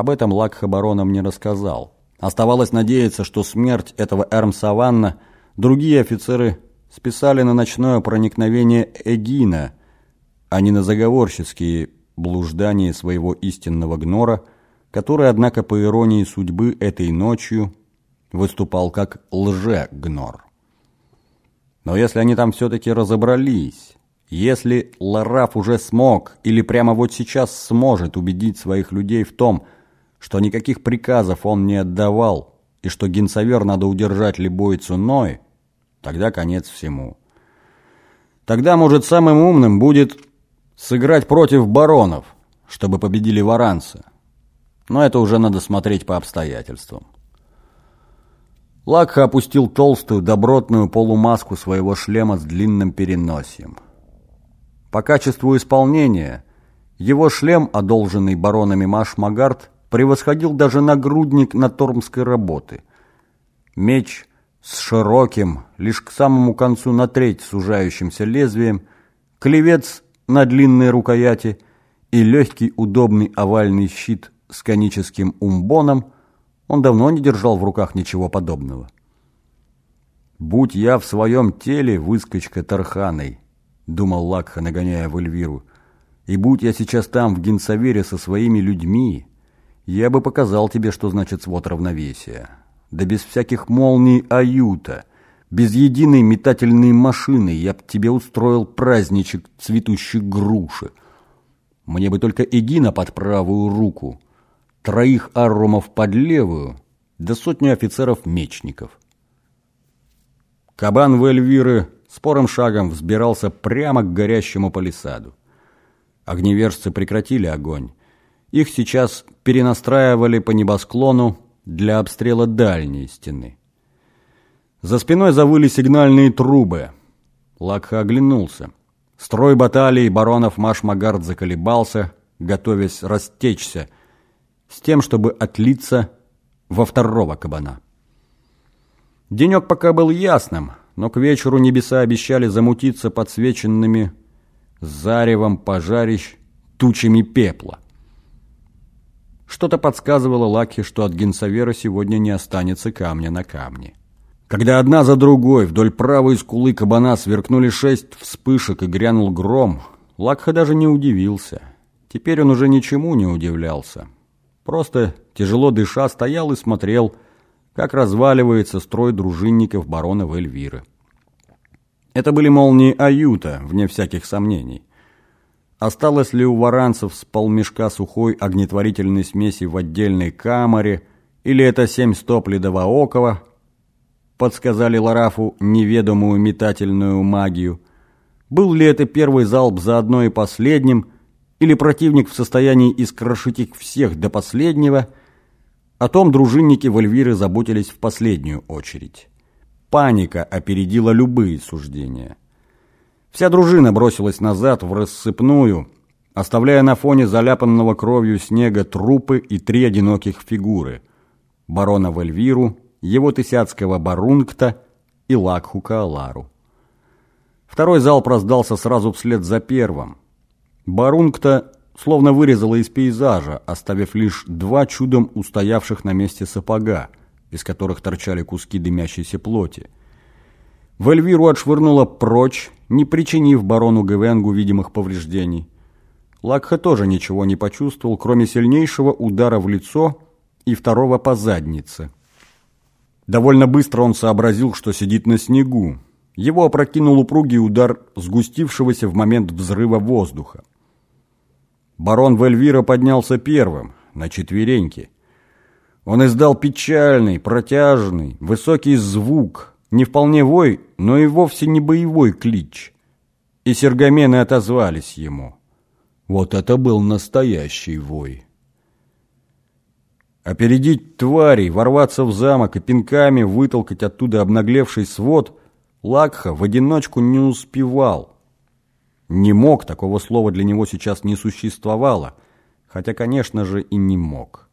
Об этом Лакха баронам не рассказал. Оставалось надеяться, что смерть этого Эрм Саванна другие офицеры списали на ночное проникновение Эгина, а не на заговорческие блуждания своего истинного гнора, который, однако, по иронии судьбы, этой ночью выступал как лже-гнор. Но если они там все-таки разобрались, если Лараф уже смог или прямо вот сейчас сможет убедить своих людей в том, что никаких приказов он не отдавал и что генсовер надо удержать любой ценой, тогда конец всему. Тогда, может, самым умным будет сыграть против баронов, чтобы победили варанцы. Но это уже надо смотреть по обстоятельствам. Лакха опустил толстую, добротную полумаску своего шлема с длинным переносием. По качеству исполнения его шлем, одолженный баронами Маш-Магард, превосходил даже нагрудник на тормской работы. Меч с широким, лишь к самому концу на треть сужающимся лезвием, клевец на длинной рукояти и легкий удобный овальный щит с коническим умбоном, он давно не держал в руках ничего подобного. «Будь я в своем теле выскочка Тарханой», — думал Лакха, нагоняя в Эльвиру, «и будь я сейчас там, в Генсавере, со своими людьми, я бы показал тебе, что значит свод равновесия. Да без всяких молний аюта, без единой метательной машины я б тебе устроил праздничек цветущей груши. Мне бы только Эгина под правую руку, троих аррумов под левую, да сотню офицеров-мечников. Кабан в Эльвиры спорым шагом взбирался прямо к горящему палисаду. Огневержцы прекратили огонь, их сейчас перенастраивали по небосклону для обстрела дальней стены. За спиной завыли сигнальные трубы. Лакха оглянулся. Строй баталии баронов Машмагард заколебался, готовясь растечься, с тем, чтобы отлиться во второго кабана. Денек пока был ясным, но к вечеру небеса обещали замутиться подсвеченными заревом пожарищ тучами пепла. Что-то подсказывало Лаки, что от генсовера сегодня не останется камня на камне. Когда одна за другой вдоль правой скулы кабана сверкнули шесть вспышек и грянул гром, Лакха даже не удивился. Теперь он уже ничему не удивлялся. Просто, тяжело дыша, стоял и смотрел, как разваливается строй дружинников барона Вельвиры. Это были молнии Аюта, вне всяких сомнений. Осталось ли у варанцев с полмешка сухой огнетворительной смеси в отдельной камере, или это семь стоп ледовоокова, подсказали Ларафу неведомую метательную магию. Был ли это первый залп заодно и последним, или противник в состоянии искрошить их всех до последнего, о том дружинники Вальвиры заботились в последнюю очередь. Паника опередила любые суждения. Вся дружина бросилась назад в рассыпную, оставляя на фоне заляпанного кровью снега трупы и три одиноких фигуры – барона Вальвиру, его тысяцкого барункта и Лакху Каалару. Второй залп раздался сразу вслед за первым. Барункта словно вырезала из пейзажа, оставив лишь два чудом устоявших на месте сапога, из которых торчали куски дымящейся плоти – в Эльвиру отшвырнула прочь, не причинив барону Гевенгу видимых повреждений. Лакха тоже ничего не почувствовал, кроме сильнейшего удара в лицо и второго по заднице. Довольно быстро он сообразил, что сидит на снегу. Его опрокинул упругий удар сгустившегося в момент взрыва воздуха. Барон Вельвира поднялся первым, на четвереньки. Он издал печальный, протяжный, высокий звук, не вполне вой, но и вовсе не боевой клич. И сергамены отозвались ему. Вот это был настоящий вой. Опередить тварей, ворваться в замок и пинками вытолкать оттуда обнаглевший свод Лакха в одиночку не успевал. Не мог, такого слова для него сейчас не существовало, хотя, конечно же, и не мог.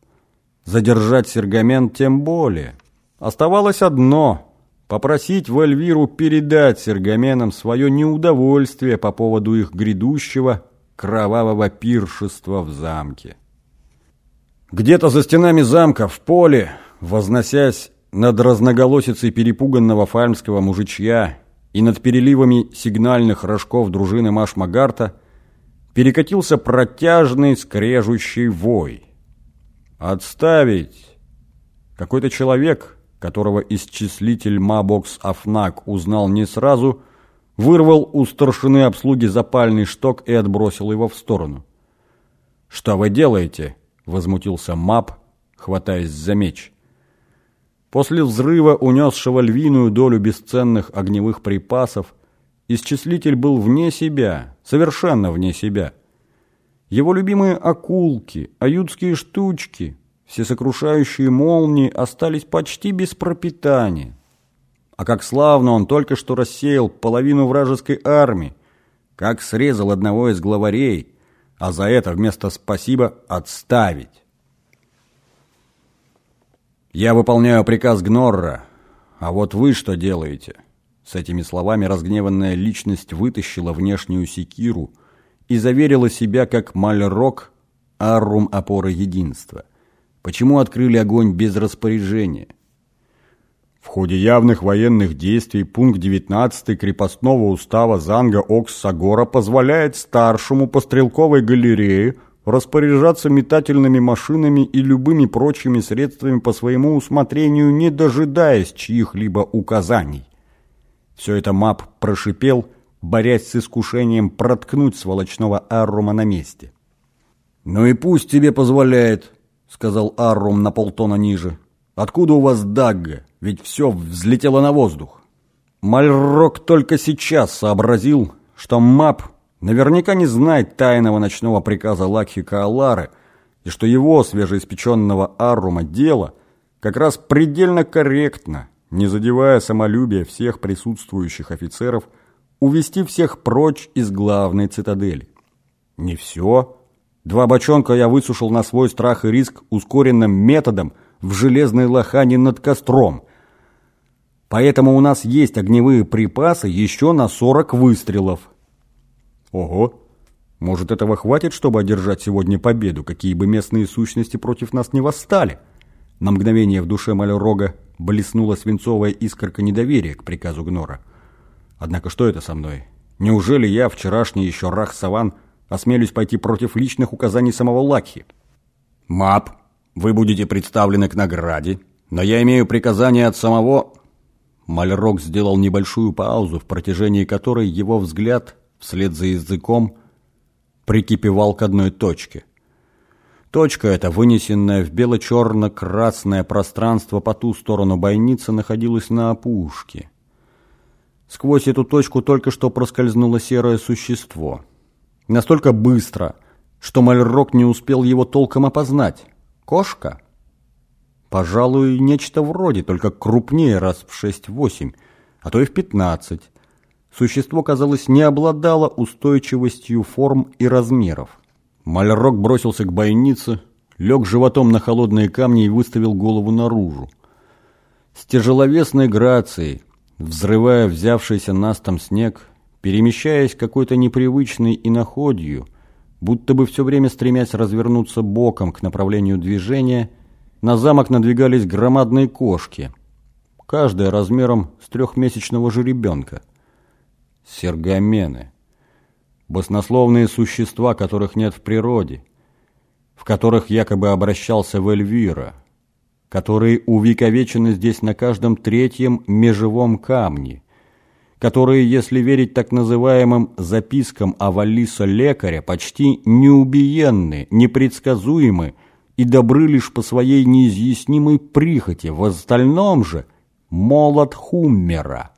Задержать Сергамен тем более. Оставалось одно — попросить Вальвиру передать сергаменам свое неудовольствие по поводу их грядущего кровавого пиршества в замке. Где-то за стенами замка, в поле, возносясь над разноголосицей перепуганного фальмского мужичья и над переливами сигнальных рожков дружины Машмагарта, перекатился протяжный скрежущий вой. «Отставить!» Какой-то человек, которого исчислитель Мабокс Афнак узнал не сразу, вырвал у старшины обслуги запальный шток и отбросил его в сторону. «Что вы делаете?» возмутился Мап, хватаясь за меч. После взрыва, унесшего львиную долю бесценных огневых припасов, исчислитель был вне себя, совершенно вне себя. Его любимые акулки, аютские штучки, всесокрушающие молнии остались почти без пропитания. А как славно он только что рассеял половину вражеской армии, как срезал одного из главарей – а за это вместо «спасибо» отставить. «Я выполняю приказ Гнорра, а вот вы что делаете?» С этими словами разгневанная личность вытащила внешнюю секиру и заверила себя как Мальрок, аррум опоры единства. Почему открыли огонь без распоряжения? В ходе явных военных действий пункт 19 крепостного устава Занга Окс-Сагора позволяет старшему по стрелковой галерее распоряжаться метательными машинами и любыми прочими средствами по своему усмотрению, не дожидаясь чьих-либо указаний. Все это Мап прошипел, борясь с искушением проткнуть сволочного Аррума на месте. «Ну и пусть тебе позволяет», — сказал Аррум на полтона ниже. «Откуда у вас Дагга?» ведь все взлетело на воздух. Мальрок только сейчас сообразил, что Мап наверняка не знает тайного ночного приказа Лакхи Каалары, и что его, свежеиспеченного Аррума, дело как раз предельно корректно, не задевая самолюбие всех присутствующих офицеров, увести всех прочь из главной цитадели. Не все. Два бочонка я высушил на свой страх и риск ускоренным методом в железной лохане над костром, Поэтому у нас есть огневые припасы еще на 40 выстрелов. Ого! Может, этого хватит, чтобы одержать сегодня победу, какие бы местные сущности против нас не восстали? На мгновение в душе Малерога блеснула свинцовая искорка недоверия к приказу Гнора. Однако что это со мной? Неужели я, вчерашний еще рах Саван, осмелюсь пойти против личных указаний самого Лакхи? Мап, вы будете представлены к награде, но я имею приказание от самого Мальрок сделал небольшую паузу, в протяжении которой его взгляд, вслед за языком, прикипевал к одной точке. Точка эта, вынесенная в бело-черно-красное пространство по ту сторону бойницы, находилась на опушке. Сквозь эту точку только что проскользнуло серое существо. Настолько быстро, что Мальрок не успел его толком опознать. Кошка? Пожалуй, нечто вроде, только крупнее раз в 6-8, а то и в 15. Существо, казалось, не обладало устойчивостью форм и размеров. Мальрок бросился к бойнице, лег животом на холодные камни и выставил голову наружу. С тяжеловесной грацией, взрывая взявшийся настом снег, перемещаясь какой-то непривычной иноходью, будто бы все время стремясь развернуться боком к направлению движения – на замок надвигались громадные кошки, каждая размером с трехмесячного жеребенка. Сергамены. Баснословные существа, которых нет в природе, в которых якобы обращался в Эльвира, которые увековечены здесь на каждом третьем межевом камне, которые, если верить так называемым запискам Авалиса лекаря, почти неубиенны, непредсказуемы, и добры лишь по своей неизъяснимой прихоти, в остальном же молот Хуммера –